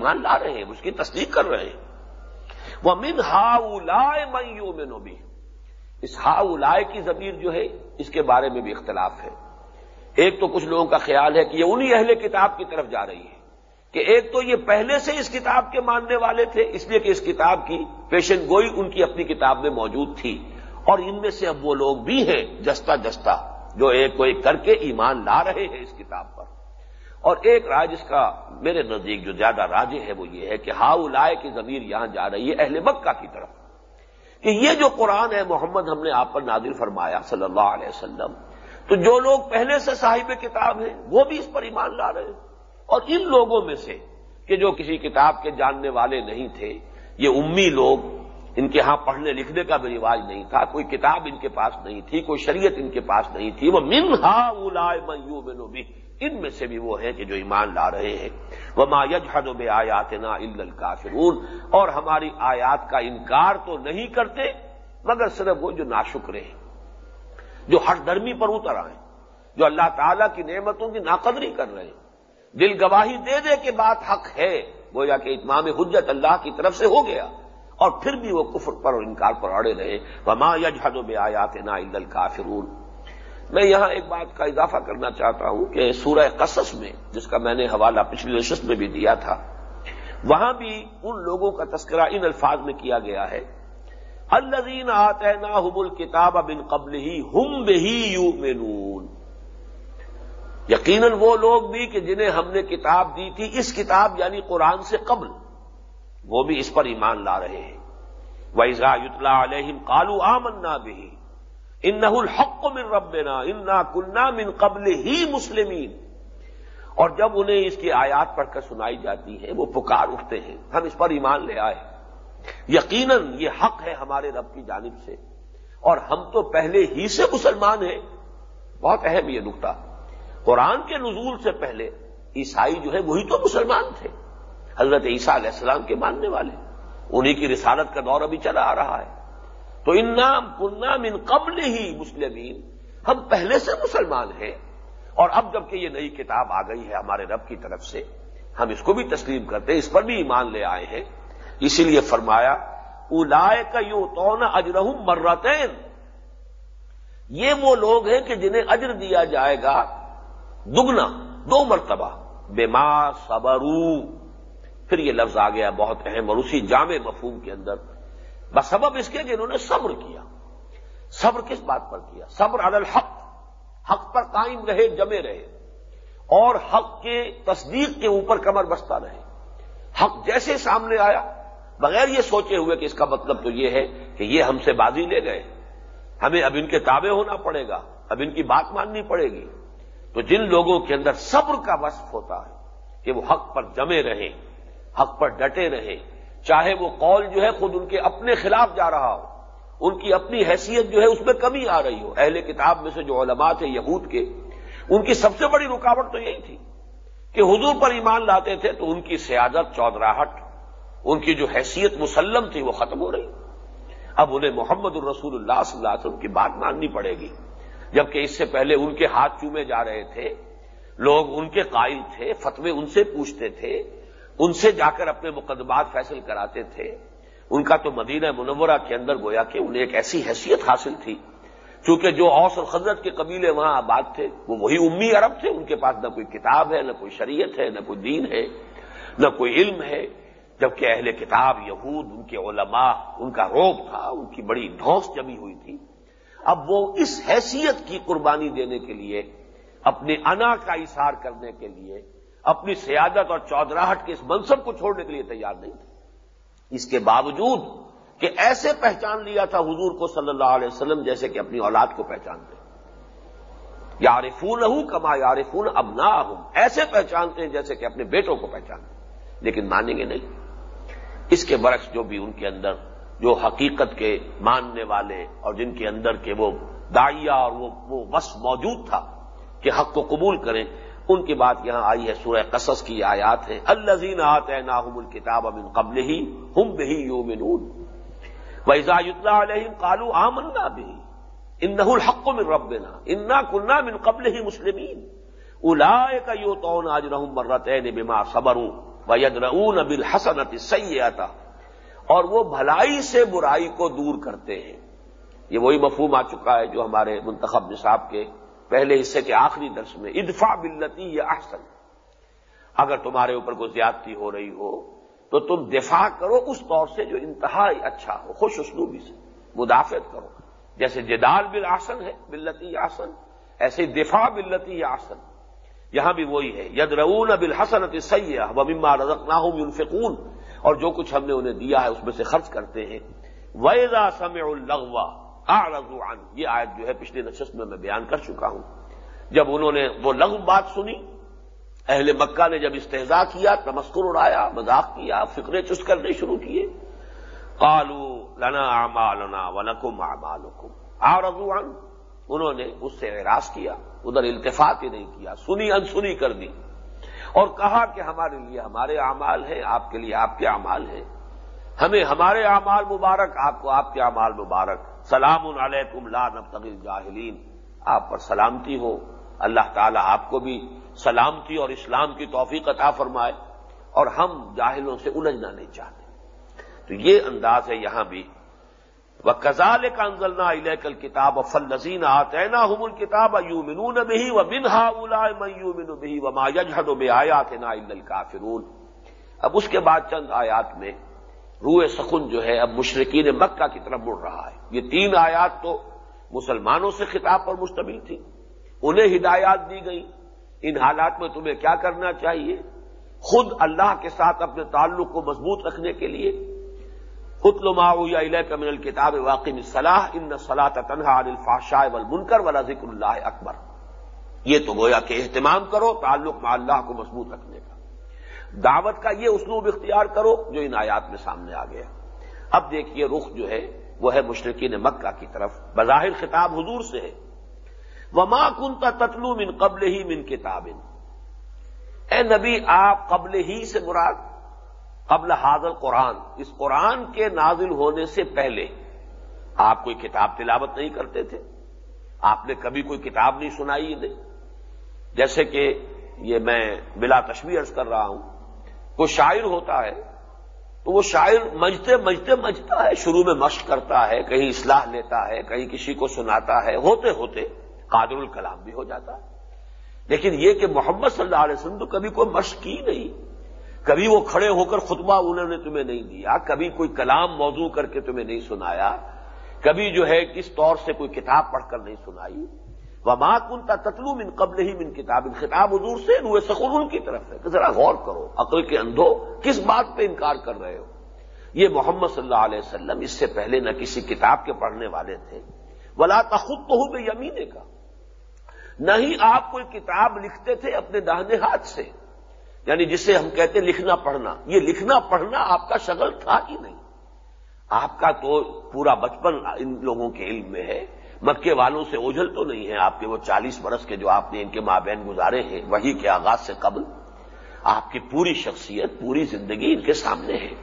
ایمان لا رہے ہیں اس کی تصدیق کر رہے ہیں۔ وہ من ہاؤ لائے میو میں بھی اس ہاؤ لائے کی ضمیر جو ہے، اس کے بارے میں بھی اختلاف ہے۔ ایک تو کچھ لوگوں کا خیال ہے کہ یہ انہی اہل کتاب کی طرف جا رہی ہے، کہ ایک تو یہ پہلے سے اس کتاب کے ماننے والے تھے، اس لیے کہ اس کتاب کی پیشن گوئی ان کی اپنی کتاب میں موجود تھی۔ اور ان میں سے اب وہ لوگ بھی ہیں جستا جستا جو ایک کو ایک کر کے ایمان لا رہے ہیں اس کتاب پر۔ اور ایک رائے جس کا میرے نزدیک جو زیادہ راجے ہے وہ یہ ہے کہ ہاؤ لائے کی ضمیر یہاں جا رہی ہے اہل مکہ کی طرف، کہ یہ جو قرآن ہے محمد ہم نے آپ پر نادر فرمایا صلی اللہ علیہ وسلم۔ تو جو لوگ پہلے سے صاحب کتاب ہیں وہ بھی اس پر ایمان لا رہے ہیں۔ اور ان لوگوں میں سے کہ جو کسی کتاب کے جاننے والے نہیں تھے، یہ امی لوگ، ان کے ہاں پڑھنے لکھنے کا بھی رواج نہیں تھا، کوئی کتاب ان کے پاس نہیں تھی، کوئی شریعت ان کے پاس نہیں تھی۔ وہ من ہا میو بنو بھی ان میں سے بھی وہ ہیں کہ جو ایمان لا رہے ہیں۔ وہ ما یجحد بے آیات نا الکافرون اور ہماری آیات کا انکار تو نہیں کرتے، مگر صرف وہ جو ناشکرے ہیں، جو ہر درمی پر اتر آئے، جو اللہ تعالی کی نعمتوں کی ناقدری کر رہے ہیں۔ دل گواہی دے دے کہ بات حق ہے، گویا کہ اتمام حجت اللہ کی طرف سے ہو گیا۔ اور پھر بھی وہ کفر پر اور انکار پر اڑے رہے۔ وما یجحد بے آیات نا الکافرون میں یہاں ایک بات کا اضافہ کرنا چاہتا ہوں کہ سورہ قصص میں، جس کا میں نے حوالہ پچھلی نشست میں بھی دیا تھا، وہاں بھی ان لوگوں کا تذکرہ ان الفاظ میں کیا گیا ہے۔ الزین آتے نا حب الکتاب بن قبل ہی ہم بہی یو مینون یقیناً وہ لوگ بھی کہ جنہیں ہم نے کتاب دی تھی، اس کتاب یعنی قرآن سے قبل، وہ بھی اس پر ایمان لا رہے ہیں۔ ویزا یتلا علیہم کالو آمنا بھی ان الحق من ربنا، انا کلنا من قبل ہی مسلمین۔ اور جب انہیں اس کی آیات پڑھ کر سنائی جاتی ہے، وہ پکار اٹھتے ہیں۔ ہم اس پر ایمان لے آئے یقیناً یہ حق ہے ہمارے رب کی جانب سے۔ اور ہم تو پہلے ہی سے مسلمان ہیں۔ بہت اہم یہ نقطہ۔ قرآن کے نزول سے پہلے عیسائی جو ہے، وہی تو مسلمان تھے۔ حضرت عیسیٰ علیہ السلام کے ماننے والے۔ انہی کی رسالت کا دور ابھی چلا آ رہا ہے۔ تو ان نام کنہ من قبل ہی مسلمین ہم پہلے سے مسلمان ہیں۔ اور اب جبکہ یہ نئی کتاب آ گئی ہے ہمارے رب کی طرف سے، ہم اس کو بھی تسلیم کرتے ہیں، اس پر بھی ایمان لے آئے ہیں۔ اسی لیے فرمایا اولائے کا یوں تو اجرحم مرتین۔ یہ وہ لوگ ہیں کہ جنہیں اجر دیا جائے گا۔ دگنا، دو مرتبہ۔ بے صبرو پھر یہ لفظ آ گیا بہت اہم اور اسی جامع مفہوم کے اندر۔ بس سبب اس کے کہ انہوں نے صبر کیا۔ صبر کس بات پر کیا؟ صبر عدل الحق۔ حق پر قائم رہے، جمے رہے۔ اور حق کے تصدیق کے اوپر کمر بستہ رہے۔ حق جیسے سامنے آیا، بغیر یہ سوچے ہوئے کہ اس کا مطلب تو یہ ہے کہ یہ ہم سے بازی لے گئے۔ ہمیں اب ان کے تابع ہونا پڑے گا، اب ان کی بات ماننی پڑے گی۔ تو جن لوگوں کے اندر صبر کا وصف ہوتا ہے کہ وہ حق پر جمے رہے حق پر ڈٹے رہے چاہے وہ قول جو ہے خود ان کے اپنے خلاف جا رہا ہو، ان کی اپنی حیثیت جو ہے اس میں کمی آ رہی ہو۔ اہل کتاب میں سے جو علماء تھے یہود کے، ان کی سب سے بڑی رکاوٹ تو یہی تھی کہ حضور پر ایمان لاتے تھے تو ان کی سیادت، چودراہٹ، ان کی جو حیثیت مسلم تھی وہ ختم ہو رہی۔ اب انہیں محمد الرسول اللہ صلی اللہ علیہ وسلم کی بات ماننی پڑے گی۔ جبکہ اس سے پہلے ان کے ہاتھ چومے جا رہے تھے، لوگ ان کے قائل تھے، فتوے ان سے پوچھتے تھے ان سے جا کر اپنے مقدمات فیصل کراتے تھے۔ ان کا تو مدینہ منورہ کے اندر گویا کہ انہیں ایک ایسی حیثیت حاصل تھی۔ چونکہ جو اوس اور خزرت کے قبیلے وہاں آباد تھے، وہ وہی امی عرب تھے، ان کے پاس نہ کوئی کتاب ہے، نہ کوئی شریعت ہے، نہ کوئی دین ہے، نہ کوئی علم ہے۔ جبکہ اہل کتاب، یہود، ان کے علماء، ان کا روب تھا، ان کی بڑی ڈھونس جمی ہوئی تھی۔ اب وہ اس حیثیت کی قربانی دینے کے لیے، اپنے انا کا اثار کرنے کے لیے اپنی سیادت اور چودراہٹ کے اس منصب کو چھوڑنے کے لیے تیار نہیں تھے۔ اس کے باوجود کہ ایسے پہچان لیا تھا حضور کو صلی اللہ علیہ وسلم جیسے کہ اپنی اولاد کو پہچانتے یارفون ہوں کما یارفون اب نہ ہوں ایسے پہچانتے ہیں جیسے کہ اپنے بیٹوں کو پہچانتے لیکن مانیں گے نہیں۔ اس کے برعکس جو بھی ان کے اندر جو حقیقت کے ماننے والے اور جن کے اندر کے وہ دائیا اور وہ وہ وس موجود تھا کہ حق کو قبول کریں ان کی بات یہاں آئی ہے، سورہ قصص کی آیات ہے الزین آتے نا الکتاب امن قبل ہی ہم بہی یو منون ویزا علیہم کالو آمنا بھی ان الحق من ربنا۔ انا کنہ من قبل ہی مسلمین۔ الا کا یو تو آج رحم مرت بما صبروں ید رون ابل حسنت سیاتا اور وہ بھلائی سے برائی کو دور کرتے ہیں۔ یہ وہی مفہوم آ چکا ہے جو ہمارے منتخب نصاب کے پہلے حصے کے آخری درس میں ادفا بلتی یا احسن۔ اگر تمہارے اوپر کوئی زیادتی ہو رہی ہو، تو تم دفاع کرو اس طور سے جو انتہائی اچھا ہو، خوش اسلوبی سے، مدافعت کرو۔ جیسے جدال بل آسن ہے بلتی آسن ایسے دفاع بلتی آسن یہاں بھی وہی ہے ید رون ابل حسنت سیاح و مما رزق نہ ہوں اور جو کچھ ہم نے انہیں دیا ہے، اس میں سے خرچ کرتے ہیں۔ ویزا سمع الغوا آن یہ آیت جو ہے پچھلے نشست میں میں بیان کر چکا ہوں۔ جب انہوں نے وہ لغو بات سنی، اہل مکہ نے جب استحضا کیا، تمسکر اڑایا، مذاق کیا فکرے چست کرنے شروع کیے۔ کالو لنا اعمالنا ولکم اعمالکم۔ آرزو عن انہوں نے اس سے اعراض کیا، ادھر التفاط ہی نہیں کیا، سنی انسنی کر دی۔ اور کہا کہ ہمارے لیے ہمارے اعمال ہیں، آپ کے لیے آپ کے اعمال ہیں۔ ہمیں ہمارے اعمال مبارک، آپ کو آپ کے اعمال مبارک۔ سلام علیکم لا نبتغل جاہلین آپ پر سلامتی ہو۔ اللہ تعالیٰ آپ کو بھی سلامتی اور اسلام کی توفیق عطا فرمائے اور ہم جاہلوں سے الجھنا نہیں چاہتے۔ تو یہ انداز ہے یہاں بھی۔ وہ کزال کا انزلنا علیہ کتاب و فل نظین آتے نا کتاب یو منون بہی و بن ہا یو منو بہی و ما یجہد و بے آیات نا اب اس کے بعد چند آیات میں روح سخن جو ہے اب مشرقین مکہ کی طرف مڑ رہا ہے۔ یہ تین آیات تو مسلمانوں سے خطاب پر مشتمل تھی۔ انہیں ہدایات دی گئی ان حالات میں تمہیں کیا کرنا چاہیے؟ خود اللہ کے ساتھ اپنے تعلق کو مضبوط رکھنے کے لیے۔ خود لما یا من الکتاب واقعی صلاح ان صلاح تنہا عن الفاشاء والمنکر ولا ذکر اللہ اکبر۔ یہ تو گویا کہ اہتمام کرو، تعلق مع اللہ کو مضبوط رکھنے کا۔ دعوت کا یہ اسلوب اختیار کرو جو ان آیات میں سامنے آ گیا۔ اب دیکھیے رخ جو ہے، وہ ہے مشرقین مکہ کی طرف۔ بظاہر خطاب حضور سے ہے۔ وما کنتا تتلو من قبل ہی من کتاب اے نبی، آپ قبل ہی سے مراد، قبل حاضر قرآن۔ اس قرآن کے نازل ہونے سے پہلے آپ کوئی کتاب تلاوت نہیں کرتے تھے۔ آپ نے کبھی کوئی کتاب نہیں سنائی نہیں جیسے کہ یہ میں بلا تشویر کر رہا ہوں۔ کوئی شاعر ہوتا ہے، تو وہ شاعر مجھتے مجھتے مجھتا ہے، شروع میں مشق کرتا ہے، کہیں اصلاح لیتا ہے، کہیں کسی کو سناتا ہے، ہوتے ہوتے قادر الکلام بھی ہو جاتا ہے۔ لیکن یہ کہ محمد صلی اللہ علیہ وسلم تو کبھی کوئی مشق کی نہیں۔ کبھی وہ کھڑے ہو کر خطبہ انہوں نے تمہیں نہیں دیا، کبھی کوئی کلام موضوع کر کے تمہیں نہیں سنایا، کبھی جو ہے کس طور سے کوئی کتاب پڑھ کر نہیں سنائی۔ وما کنتا تتلو من قبل ہی من کتاب، خطاب حضور سے روئے سخن کی طرف ہے کہ ذرا غور کرو، عقل کے اندھو کس بات پہ انکار کر رہے ہو؟ یہ محمد صلی اللہ علیہ وسلم اس سے پہلے نہ کسی کتاب کے پڑھنے والے تھے۔ ولا تخود تو بے یمینے کا نہ ہی آپ کوئی کتاب لکھتے تھے اپنے داہنے ہاتھ سے۔ یعنی جسے ہم کہتے لکھنا پڑھنا۔ یہ لکھنا پڑھنا آپ کا شغل تھا ہی نہیں۔ آپ کا تو پورا بچپن ان لوگوں کے علم میں ہے۔ مکے والوں سے اوجھل تو نہیں ہے آپ کے وہ چالیس برس کے جو آپ نے ان کے ماں بہن گزارے ہیں، وہی کے آغاز سے قبل آپ کی پوری شخصیت، پوری زندگی ان کے سامنے ہے۔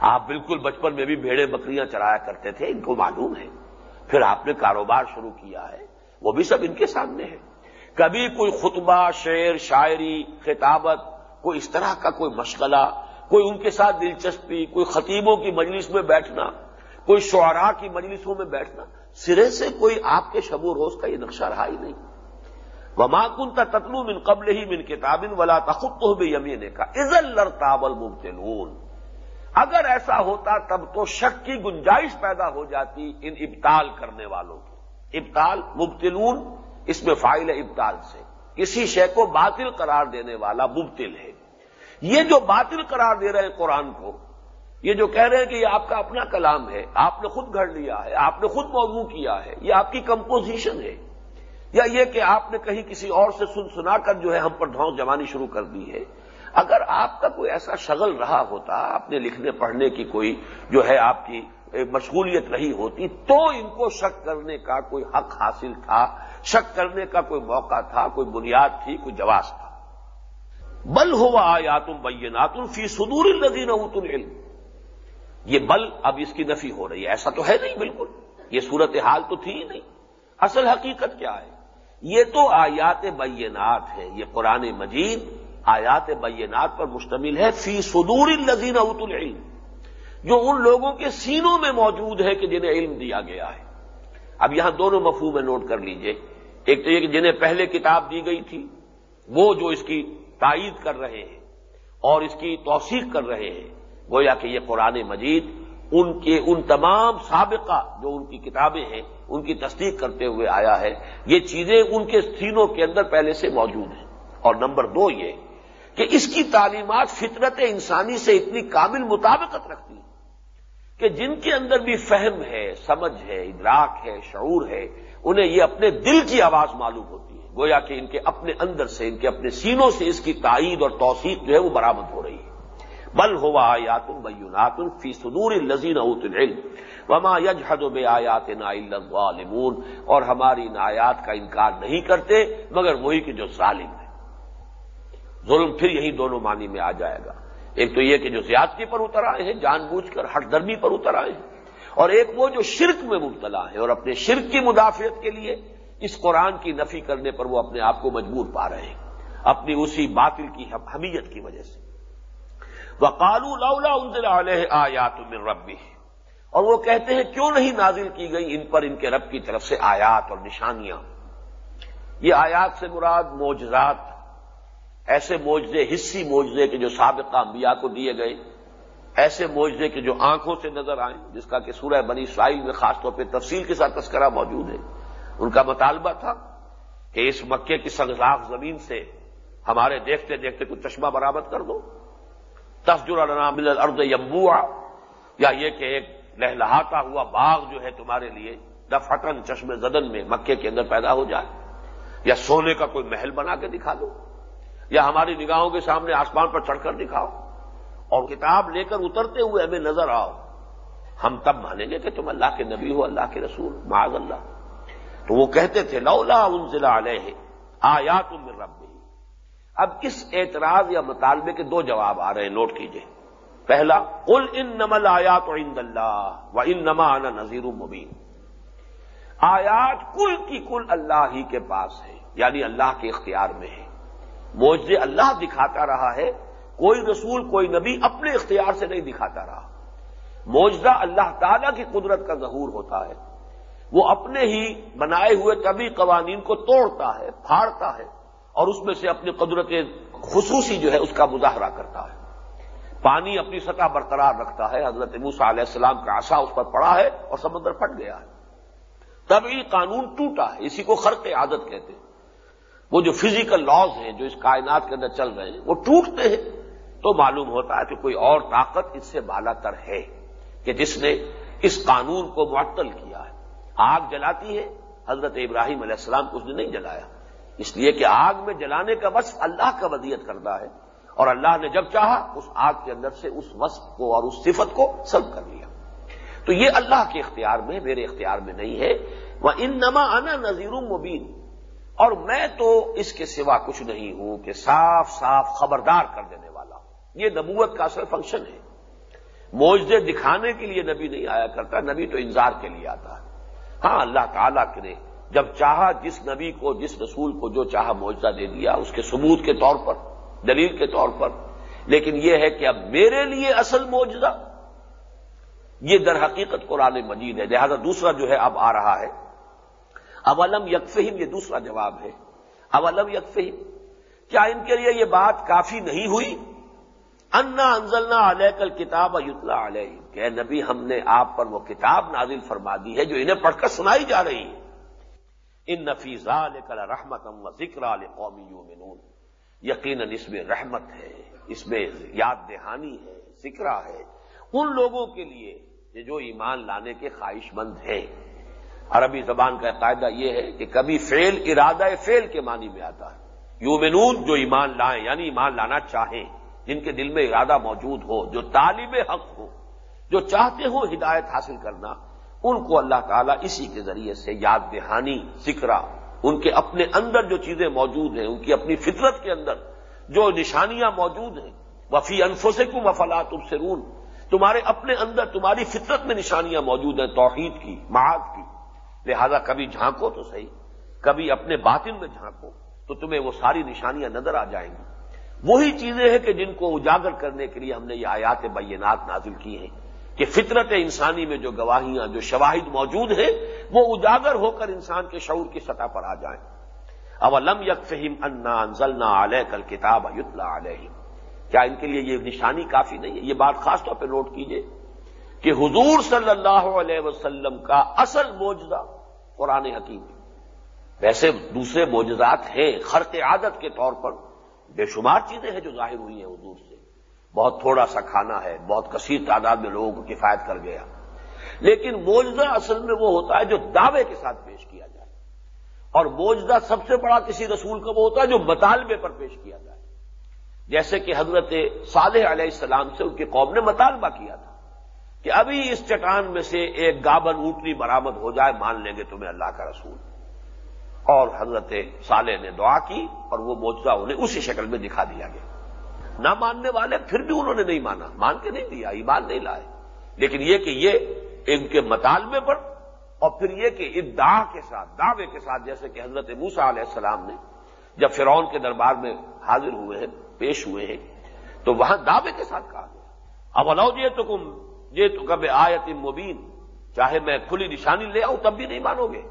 آپ بالکل بچپن میں بھی بھیڑے بکریاں چرایا کرتے تھے، ان کو معلوم ہے۔ پھر آپ نے کاروبار شروع کیا ہے، وہ بھی سب ان کے سامنے ہے۔ کبھی کوئی خطبہ، شعر، شاعری، خطابت، کوئی اس طرح کا کوئی مشغلہ، کوئی ان کے ساتھ دلچسپی، کوئی خطیبوں کی مجلس میں بیٹھنا، کوئی شعراء کی مجلسوں میں بیٹھنا سرے سے کوئی آپ کے شب و روز کا یہ نقشہ رہا ہی نہیں۔ وما کن کا تتلو من قبل ہی من کتابن ولا تخت بے یمین کا عزل لڑتابل مبتلون اگر ایسا ہوتا تب تو شک کی گنجائش پیدا ہو جاتی ان ابتال کرنے والوں کی۔ ابتال مبتلون، اس میں فائل ہے ابتال سے۔ کسی شے کو باطل قرار دینے والا مبتل ہے۔ یہ جو باطل قرار دے رہے ہیں قرآن کو یہ جو کہہ رہے ہیں کہ یہ آپ کا اپنا کلام ہے، آپ نے خود گھڑ لیا ہے، آپ نے خود موضوع کیا ہے، یہ آپ کی کمپوزیشن ہے۔ یا یہ کہ آپ نے کہیں کسی اور سے سن سنا کر جو ہے ہم پر دھوس جمانی شروع کر دی ہے۔ اگر آپ کا کوئی ایسا شغل رہا ہوتا، اپنے لکھنے پڑھنے کی کوئی جو ہے آپ کی مشغولیت رہی ہوتی، تو ان کو شک کرنے کا کوئی حق حاصل تھا، شک کرنے کا کوئی موقع تھا، کوئی بنیاد تھی، کوئی جواز تھا۔ بل ہوا یا تم بینات فی صدور الدین علم یہ بل اب اس کی نفی ہو رہی ہے۔ ایسا تو ہے نہیں بالکل۔ یہ صورت حال تو تھی ہی نہیں۔ اصل حقیقت کیا ہے؟ یہ تو آیات بینات ہے یہ قرآن مجید آیات بینات پر مشتمل ہے۔ فی صدور الزین اوت العلم۔ جو ان لوگوں کے سینوں میں موجود ہے کہ جنہیں علم دیا گیا ہے۔ اب یہاں دونوں مفہوم میں نوٹ کر لیجیے۔ ایک تو یہ کہ جنہیں پہلے کتاب دی گئی تھی، وہ جو اس کی تائید کر رہے ہیں اور اس کی توثیق کر رہے ہیں۔ گویا کہ یہ قرآن مجید ان کے ان تمام سابقہ جو ان کی کتابیں ہیں، ان کی تصدیق کرتے ہوئے آیا ہے، یہ چیزیں ان کے سینوں کے اندر پہلے سے موجود ہیں۔ اور نمبر دو یہ کہ اس کی تعلیمات فطرت انسانی سے اتنی کامل مطابقت رکھتی ہیں کہ جن کے اندر بھی فہم ہے، سمجھ ہے، ادراک ہے، شعور ہے، انہیں یہ اپنے دل کی آواز معلوم ہوتی ہے۔ گویا کہ ان کے اپنے اندر سے، ان کے اپنے سینوں سے اس کی تائید اور توثیق جو ہے وہ برامد ہو رہی ہے۔ بل ہوا آیات بینات فی صدور الزین اوت العلم وما یجحد بے آیات نا الظالمون اور ہماری ان آیات کا انکار نہیں کرتے مگر وہی کہ جو ظالم ہے۔ ظلم پھر یہی دونوں معنی میں آ جائے گا۔ ایک تو یہ کہ جو زیادتی پر اتر آئے ہیں، جان بوجھ کر ہر درمی پر اتر آئے ہیں۔ اور ایک وہ جو شرک میں مبتلا ہے اور اپنے شرک کی مدافعت کے لیے اس قرآن کی نفی کرنے پر وہ اپنے آپ کو مجبور پا رہے ہیں۔ اپنی اسی باطل کی حمیت کی وجہ سے۔ وہ لولا انزل علیہ آیات من ربی۔ اور وہ کہتے ہیں، کیوں نہیں نازل کی گئی ان پر ان کے رب کی طرف سے آیات اور نشانیاں؟ یہ آیات سے مراد موجزات ایسے موجے حصی موجے کے جو سابقہ انبیاء کو دیے گئے، ایسے موجے کے جو آنکھوں سے نظر آئیں، جس کا کہ سورہ بنی اسرائیل میں خاص طور پہ تفصیل کے ساتھ تذکرہ موجود ہے۔ ان کا مطالبہ تھا کہ اس مکے کی سنگلاخ زمین سے ہمارے دیکھتے دیکھتے کچھ چشمہ برامد کر دو۔ تفجر مل ارد یمبوا یا یہ کہ ایک لہلہاتا ہوا باغ جو ہے تمہارے لیے دفتن چشم زدن میں مکے کے اندر پیدا ہو جائے۔ یا سونے کا کوئی محل بنا کے دکھا دو۔ یا ہماری نگاہوں کے سامنے آسمان پر چڑھ کر دکھاؤ۔ اور کتاب لے کر اترتے ہوئے ہمیں نظر آؤ۔ ہم تب مانیں گے کہ تم اللہ کے نبی ہو، اللہ کے رسول، معاذ اللہ۔ تو وہ کہتے تھے، لولا انزلہ علیہ آیا تم رب اب اس اعتراض یا مطالبے کے دو جواب آ رہے ہیں؟ نوٹ کیجیے۔ پہلا، قل ان نمل آیات عند اللہ و ان نما آنا نذیر مبین۔ آیات کل کی کل اللہ ہی کے پاس ہے یعنی اللہ کے اختیار میں ہے موجے اللہ دکھاتا رہا ہے، کوئی رسول، کوئی نبی اپنے اختیار سے نہیں دکھاتا رہا۔ موجدہ اللہ تعالی کی قدرت کا ظہور ہوتا ہے۔ وہ اپنے ہی بنائے ہوئے طبی قوانین کو توڑتا ہے، پھاڑتا ہے۔ اور اس میں سے اپنی قدرت خصوصی جو ہے اس کا مظاہرہ کرتا ہے۔ پانی اپنی سطح برقرار رکھتا ہے۔ حضرت موسا علیہ السلام کا آسا اس پر پڑا ہے اور سمندر پھٹ گیا ہے۔ تب یہ قانون ٹوٹا ہے۔ اسی کو خرق عادت کہتے ہیں۔ وہ جو فزیکل لاز ہیں جو اس کائنات کے اندر چل رہے ہیں، وہ ٹوٹتے ہیں۔ تو معلوم ہوتا ہے کہ کوئی اور طاقت اس سے بالا تر ہے کہ جس نے اس قانون کو معطل کیا ہے۔ آگ جلاتی ہے۔ حضرت ابراہیم علیہ السلام کو اس نے نہیں جلایا۔ اس لیے کہ آگ میں جلانے کا وصف اللہ کا ودیت کرتا ہے اور اللہ نے جب چاہا اس آگ کے اندر سے اس وصف کو اور اس صفت کو سلب کر لیا۔ تو یہ اللہ کے اختیار میں، میرے اختیار میں نہیں ہے۔ وہ ان نما آنا نذیر مبین اور میں تو اس کے سوا کچھ نہیں ہوں کہ صاف صاف خبردار کر دینے والا ہوں۔ یہ نبوت کا اصل فنکشن ہے۔ موجے دکھانے کے لیے نبی نہیں آیا کرتا، نبی تو انتظار کے لیے آتا ہے۔ ہاں اللہ تعالیٰ کرے جب چاہا جس نبی کو، جس رسول کو جو چاہا معجزہ دے دیا، اس کے ثبوت کے طور پر، دلیل کے طور پر، لیکن یہ ہے کہ اب میرے لیے اصل معجزہ، یہ در حقیقت قرآن مجید ہے۔ لہذا دوسرا جو ہے اب آ رہا ہے۔ اولم یکفہم، یہ دوسرا جواب ہے۔ اولم یکفہم، کیا ان کے لیے یہ بات کافی نہیں ہوئی؟ انا انزلنا علیہ کل کتاب یتلا علیہ کہ نبی، ہم نے آپ پر وہ کتاب نازل فرما دی ہے جو انہیں پڑھ کر سنائی جا رہی ہے۔ ان نفیزہ کل رحمت و ذکر قومی یومنون یقیناً اس میں رحمت ہے، اس میں یاد دہانی ہے ذکر ہے۔ ان لوگوں کے لیے جو ایمان لانے کے خواہش مند ہیں۔ عربی زبان کا قاعدہ یہ ہے کہ کبھی فیل ارادہ فیل کے معنی میں آتا ہے۔ یومنون جو ایمان لائیں یعنی ایمان لانا چاہیں، جن کے دل میں ارادہ موجود ہو، جو طالب حق ہو، جو چاہتے ہو ہدایت حاصل کرنا ان کو اللہ تعالیٰ اسی کے ذریعے سے یاد دہانی ذکر ان کے اپنے اندر جو چیزیں موجود ہیں، ان کی اپنی فطرت کے اندر جو نشانیاں موجود ہیں۔ وفی انفوں سے کیوں وفلا تمہارے اپنے اندر تمہاری فطرت میں نشانیاں موجود ہیں، توحید کی، معاد کی۔ لہذا کبھی جھانکو تو صحیح، کبھی اپنے باطن میں جھانکو تو تمہیں وہ ساری نشانیاں نظر آ جائیں گی۔ وہی چیزیں ہیں کہ جن کو اجاگر کرنے کے لیے ہم نے یہ آیات بینات نازل کی ہیں۔ کہ فطرت انسانی میں جو گواہیاں، جو شواہد موجود ہیں، وہ اجاگر ہو کر انسان کے شعور کی سطح پر آ جائیں۔ اب علم یک فہم انا انزلنا علیہ کل کتاب یتلا علیہ کیا ان کے لیے یہ نشانی کافی نہیں ہے؟ یہ بات خاص طور پہ نوٹ کیجیے کہ حضور صلی اللہ علیہ وسلم کا اصل موجزہ قرآن حکیم ویسے دوسرے موجزات ہیں، خرق عادت کے طور پر بے شمار چیزیں ہیں جو ظاہر ہوئی ہیں حضور سے بہت تھوڑا سا کھانا ہے، بہت کثیر تعداد میں لوگوں کو کفایت کر گیا۔ لیکن موجزہ اصل میں وہ ہوتا ہے جو دعوے کے ساتھ پیش کیا جائے۔ اور موجزہ سب سے بڑا کسی رسول کا وہ ہوتا ہے جو مطالبے پر پیش کیا جائے۔ جیسے کہ حضرت صالح علیہ السلام سے ان کی قوم نے مطالبہ کیا تھا کہ ابھی اس چٹان میں سے ایک گابن اونٹنی برامد ہو جائے، مان لیں گے تمہیں اللہ کا رسول۔ اور حضرت صالح نے دعا کی اور وہ موجودہ انہیں اسی شکل میں دکھا دیا گیا۔ نہ ماننے والے پھر بھی انہوں نے نہیں مانا۔ مان کے نہیں دیا، ایمان نہیں لائے۔ لیکن یہ کہ یہ ان کے مطالبے پر اور پھر یہ کہ ادعا کے ساتھ، دعوے کے ساتھ، جیسے کہ حضرت موسا علیہ السلام نے جب فرعون کے دربار میں حاضر ہوئے ہیں، پیش ہوئے ہیں، تو وہاں دعوے کے ساتھ کہا گیا۔ اب الاؤ جی تو کم یہ تو کب آیت مبین، چاہے میں کھلی نشانی لے آؤں تب بھی نہیں مانو گے۔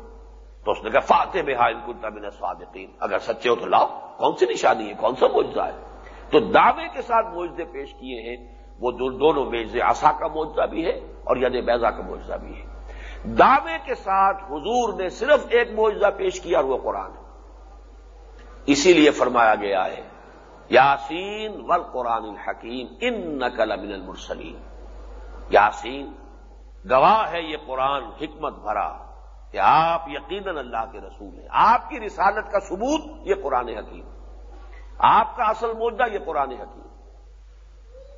تو اس نے کہا، فاتح بے ان کل تب سوادقین اگر سچے ہو تو لاؤ۔ کون سی نشانی ہے؟ کون سا موجودہ ہے؟ تو دعوے کے ساتھ موجودے پیش کیے ہیں، وہ دونوں میز آسا کا موجودہ بھی ہے اور ید بیزا کا موجودہ بھی ہے۔ دعوے کے ساتھ حضور نے صرف ایک موجودہ پیش کیا اور وہ قرآن ہے۔ اسی لیے فرمایا گیا ہے، یاسین ول قرآن الحکیم ان نقل امن المرسلیم یاسین، گواہ ہے یہ قرآن، حکمت بھرا کہ آپ یقیناً اللہ کے رسول ہیں۔ آپ کی رسالت کا ثبوت یہ قرآن حکیم۔ آپ کا اصل مدعا یہ قرآن حکیم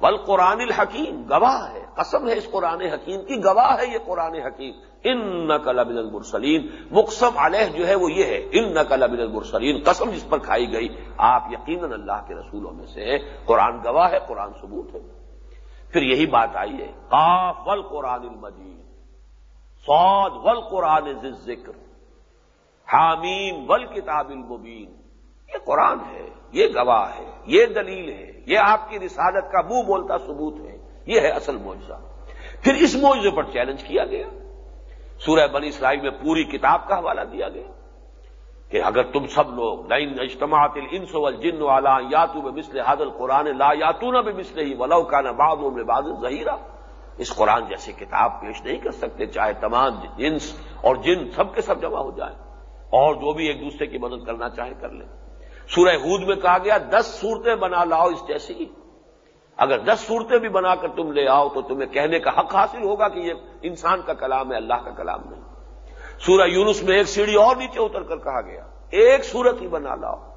بل قرآن الحکیم، گواہ ہے، قسم ہے اس قرآن حکیم کی، گواہ ہے یہ قرآن حکیم۔ ان نقل ابن المرسلین، مقسم علیہ جو ہے وہ یہ ہے ان نقل ابن المرسلین، قسم جس پر کھائی گئی۔ آپ یقیناً اللہ کے رسولوں میں سے قرآن گواہ ہے، قرآن ثبوت ہے۔ پھر یہی بات آئی ہے، قاف ول قرآن المجید سعود ول قرآن ذکر حامیم ول کتاب المبین۔ یہ قرآن ہے، یہ گواہ ہے، یہ دلیل ہے، یہ آپ کی رسالت کا منہ بولتا ثبوت ہے، یہ ہے اصل معجزہ۔ پھر اس معجزے پر چیلنج کیا گیا۔ سورہ بنی اسرائیل میں پوری کتاب کا حوالہ دیا گیا کہ اگر تم سب لوگ لائن اجتماعت الانس والجن والا یا تو مسل حادل قرآن لا یا تو نہ بے مسل ہی ولو کا نہ باد میں باد ظہیرہ اس قرآن جیسی کتاب پیش نہیں کر سکتے، چاہے تمام جنس اور جن سب کے سب جمع ہو جائیں اور جو بھی ایک دوسرے کی مدد کرنا چاہے کر لیں۔ سورہ ہود میں کہا گیا، دس صورتیں بنا لاؤ اس جیسی۔ اگر دس صورتیں بھی بنا کر تم لے آؤ تو تمہیں کہنے کا حق حاصل ہوگا کہ یہ انسان کا کلام ہے، اللہ کا کلام نہیں۔ سورہ یونس میں ایک سیڑھی اور نیچے اتر کر کہا گیا، ایک سورت ہی بنا لاؤ۔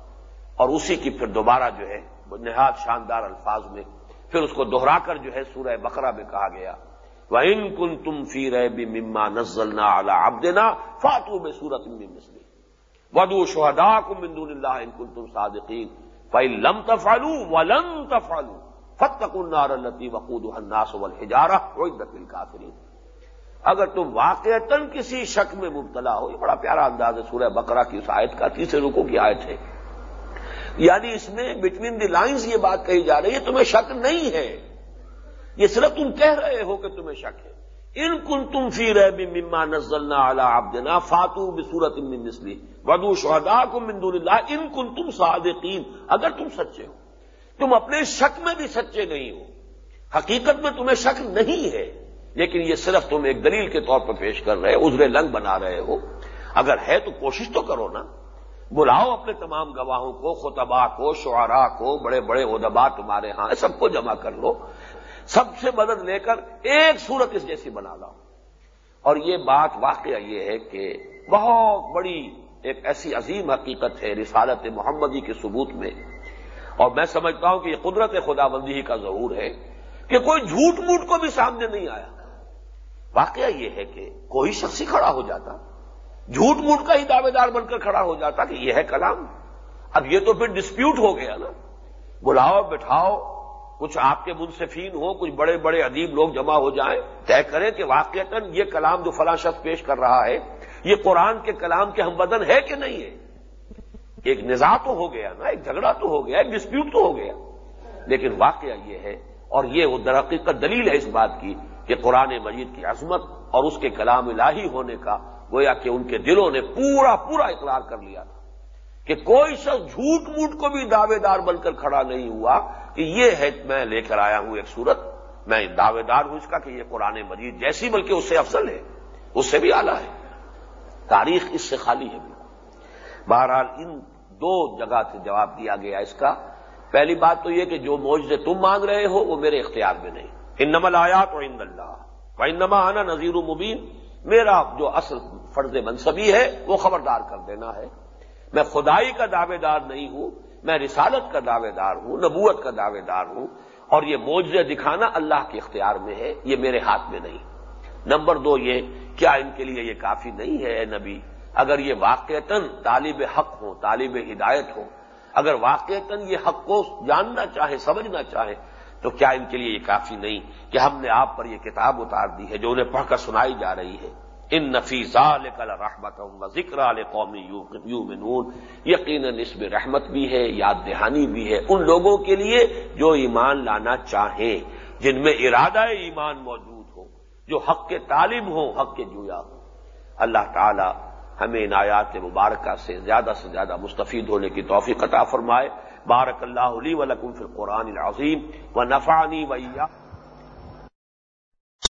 اور اسی کی پھر دوبارہ جو ہے نہاد شاندار الفاظ میں پھر اس کو دوہرا کر جو ہے سورہ بقرہ میں کہا گیا وہ ان کن تم فی رہ بھی مما نزلنا اعلی ابدنا فاتو میں سورت مسلی ودو شہدا کو مندون اللہ ان کن تم صادقین فی لم تفالو ولن تفالو فتق النار التی وقود الناس والحجارہ وعدت کافرین اگر تم واقع کسی شک میں مبتلا ہو، یہ بڑا پیارا انداز ہے، سورہ بقرہ کی اس آیت کا تیسرے رکو کی آیت ہے۔ یعنی اس میں بٹوین دی لائنز یہ بات کہی جا رہی ہے تمہیں شک نہیں ہے۔ یہ صرف تم کہہ رہے ہو کہ تمہیں شک ہے۔ ان کن تم فی رہ مما نزلنا اعلی آبدنا فاتو بصورت مسلی ودو شہدا کو مندون اللہ ان کن تم صادقین۔ اگر تم سچے ہو، تم اپنے شک میں بھی سچے نہیں ہو۔ حقیقت میں تمہیں شک نہیں ہے، لیکن یہ صرف تم ایک دلیل کے طور پر پیش کر رہے عذر لنگ بنا رہے ہو۔ اگر ہے تو کوشش تو کرو نا۔ بلاؤ اپنے تمام گواہوں کو خطبا کو شعرا کو، بڑے بڑے ادبا تمہارے ہاں سب کو جمع کر لو۔ سب سے مدد لے کر ایک صورت اس جیسی بنا لاؤ اور یہ بات واقعہ یہ ہے کہ بہت بڑی ایک ایسی عظیم حقیقت ہے رسالت محمدی کے ثبوت میں۔ اور میں سمجھتا ہوں کہ یہ قدرت خدا بندی کا ضرور ہے کہ کوئی جھوٹ موٹ کو بھی سامنے نہیں آیا۔ واقعہ یہ ہے کہ کوئی شخص ہی کھڑا ہو جاتا، جھوٹ موٹ کا ہی دعوے دار بن کر کھڑا ہو جاتا کہ یہ ہے کلام۔ اب یہ تو پھر ڈسپیوٹ ہو گیا نا۔ بلاؤ، بٹھاؤ کچھ آپ کے منصفین ہو کچھ بڑے بڑے ادیب لوگ جمع ہو جائیں، طے کریں کہ واقعتاً یہ کلام جو فلاں شخص پیش کر رہا ہے، یہ قرآن کے کلام کے ہم بدن ہے کہ نہیں ہے؟ ایک نظا تو ہو گیا نا، ایک جھگڑا تو ہو گیا، ایک ڈسپیوٹ تو ہو گیا۔ لیکن واقعہ یہ ہے، اور یہ وہ درقیقت دلیل ہے اس بات کی کہ قرآن مجید کی عظمت اور اس کے کلام الہی ہونے کا گویا کہ ان کے دلوں نے پورا پورا اقرار کر لیا تھا کہ کوئی شخص جھوٹ موٹ کو بھی دعوے دار بن کر کھڑا نہیں ہوا۔ کہ یہ ہے میں لے کر آیا ہوں ایک صورت، میں دعوے دار ہوں اس کا کہ یہ قرآن مجید جیسی، بلکہ اس سے افضل ہے، اس سے بھی آلہ ہے۔ تاریخ اس سے خالی ہے بالکل۔ بہرحال ان دو جگہ سے جواب دیا گیا اس کا۔ پہلی بات تو یہ کہ جو موجے تم مانگ رہے ہو، وہ میرے اختیار میں نہیں۔ ان نمل آیات اور ان اللہ انما آنا نذیر مبین میرا جو اصل فرض منصبی ہے، وہ خبردار کر دینا ہے۔ میں خدائی کا دعوے دار نہیں ہوں۔ میں رسالت کا دعوے دار ہوں، نبوت کا دعوے دار ہوں، اور یہ موجے دکھانا اللہ کے اختیار میں ہے، یہ میرے ہاتھ میں نہیں۔ نمبر دو یہ، کیا ان کے لیے یہ کافی نہیں ہے، اے نبی؟ اگر یہ واقعتاً طالب حق ہو طالب ہدایت ہو اگر واقعتاً یہ حق کو جاننا چاہے، سمجھنا چاہے، تو کیا ان کے لیے یہ کافی نہیں کہ ہم نے آپ پر یہ کتاب اتار دی ہے جو انہیں پڑھ کر سنائی جا رہی ہے؟ ان نفیزہ رحمت و ذکر قومی یومنون یقیناً اس میں رحمت بھی ہے، یاد دہانی بھی ہے ان لوگوں کے لیے جو ایمان لانا چاہیں، جن میں ارادہ ایمان موجود ہو، جو حق کے طالب ہوں، حق کے جویا ہوں۔ اللہ تعالی ہمیں ان آیات مبارکہ سے زیادہ سے زیادہ مستفید ہونے کی توفیق عطا فرمائے۔ بارک اللہ علی ولکم فی القرآن العظیم۔ و نفانی ویا